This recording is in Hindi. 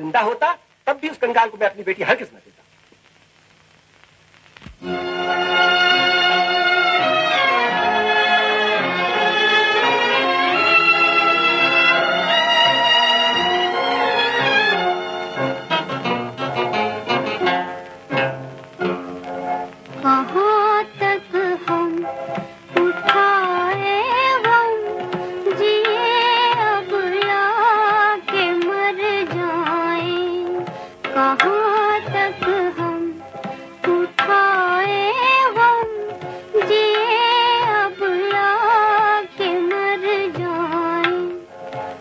ज़िंदा होता तब भी उस कंगाल को मैं अपनी बेटी हर न देता।